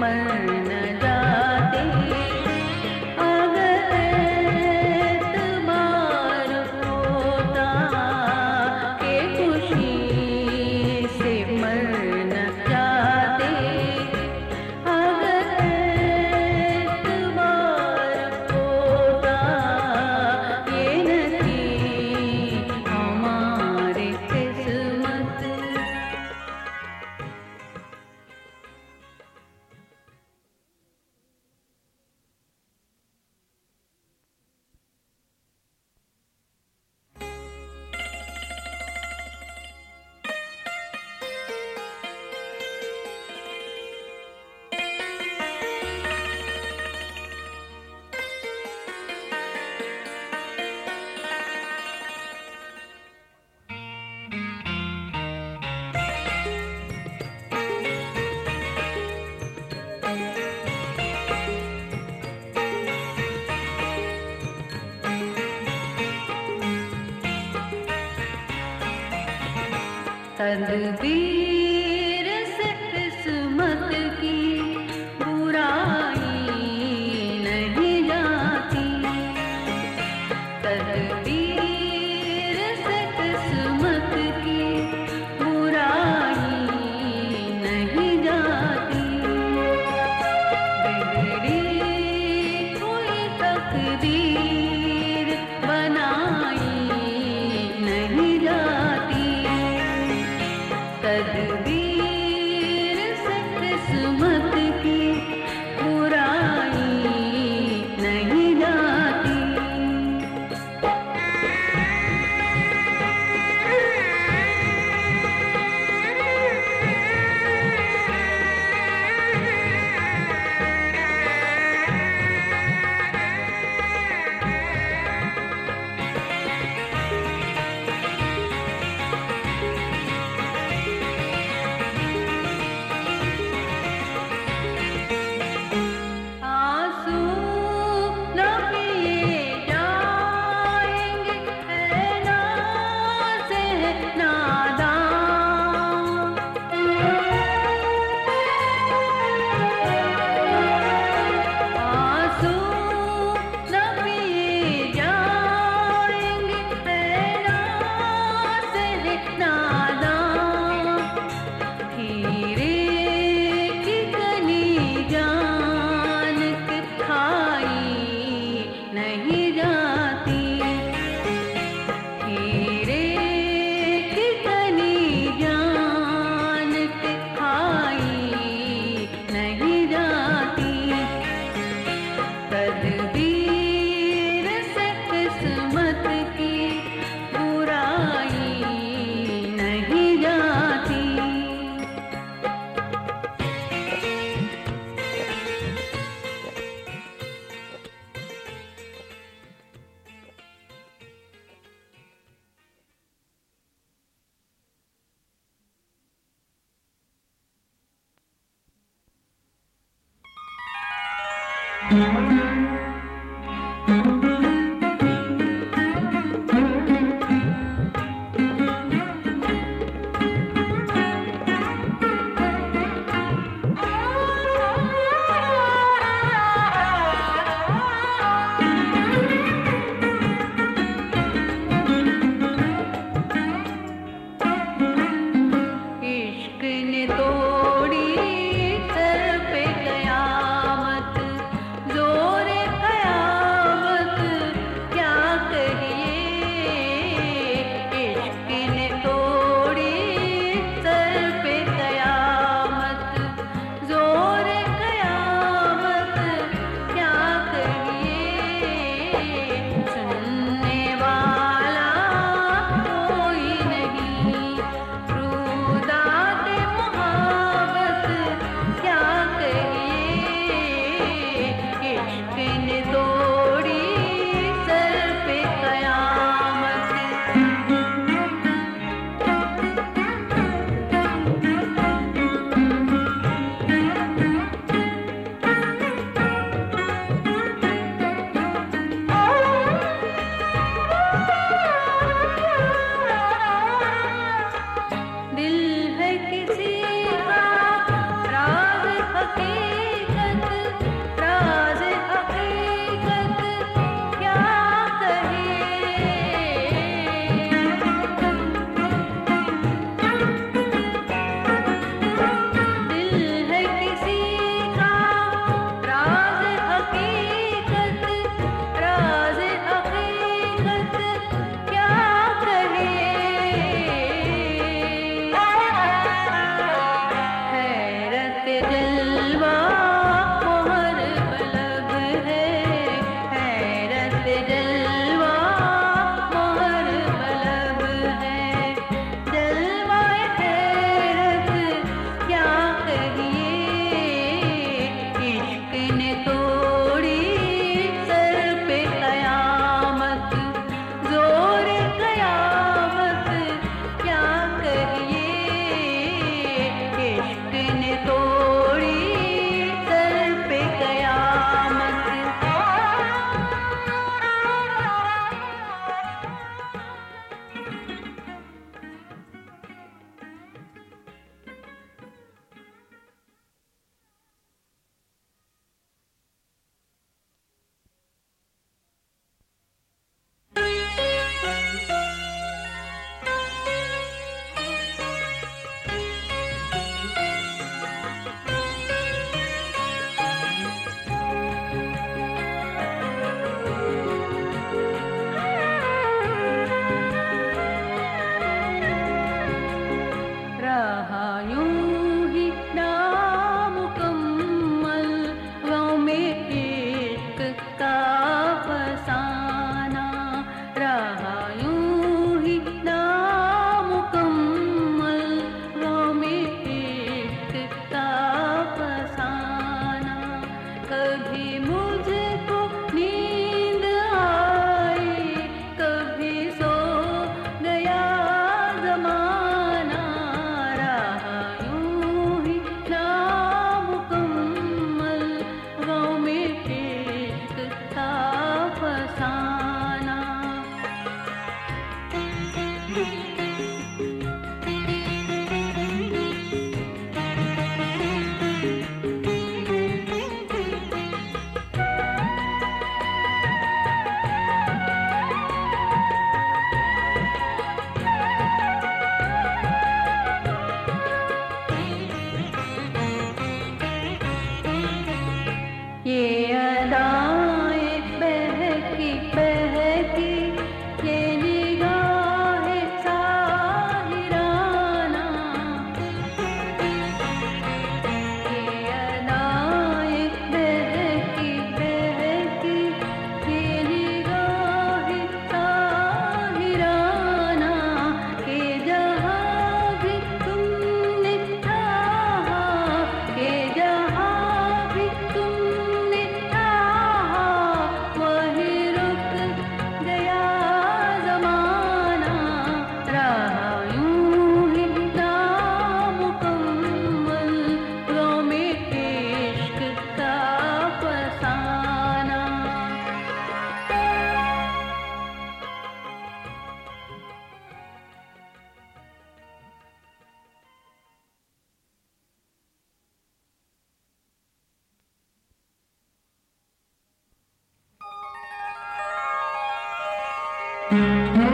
میں تدبیر جو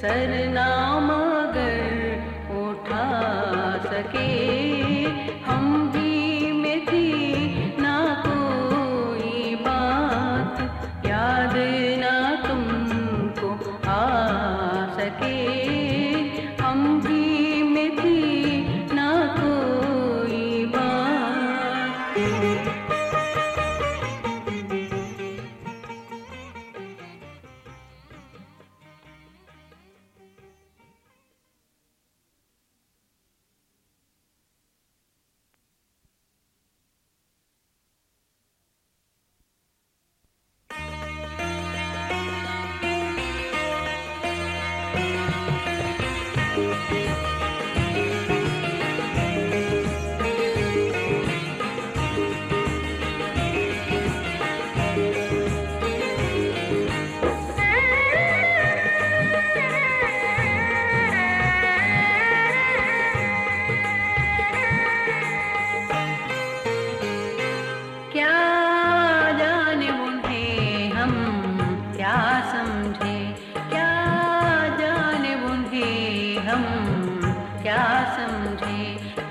سرنا سمجھے۔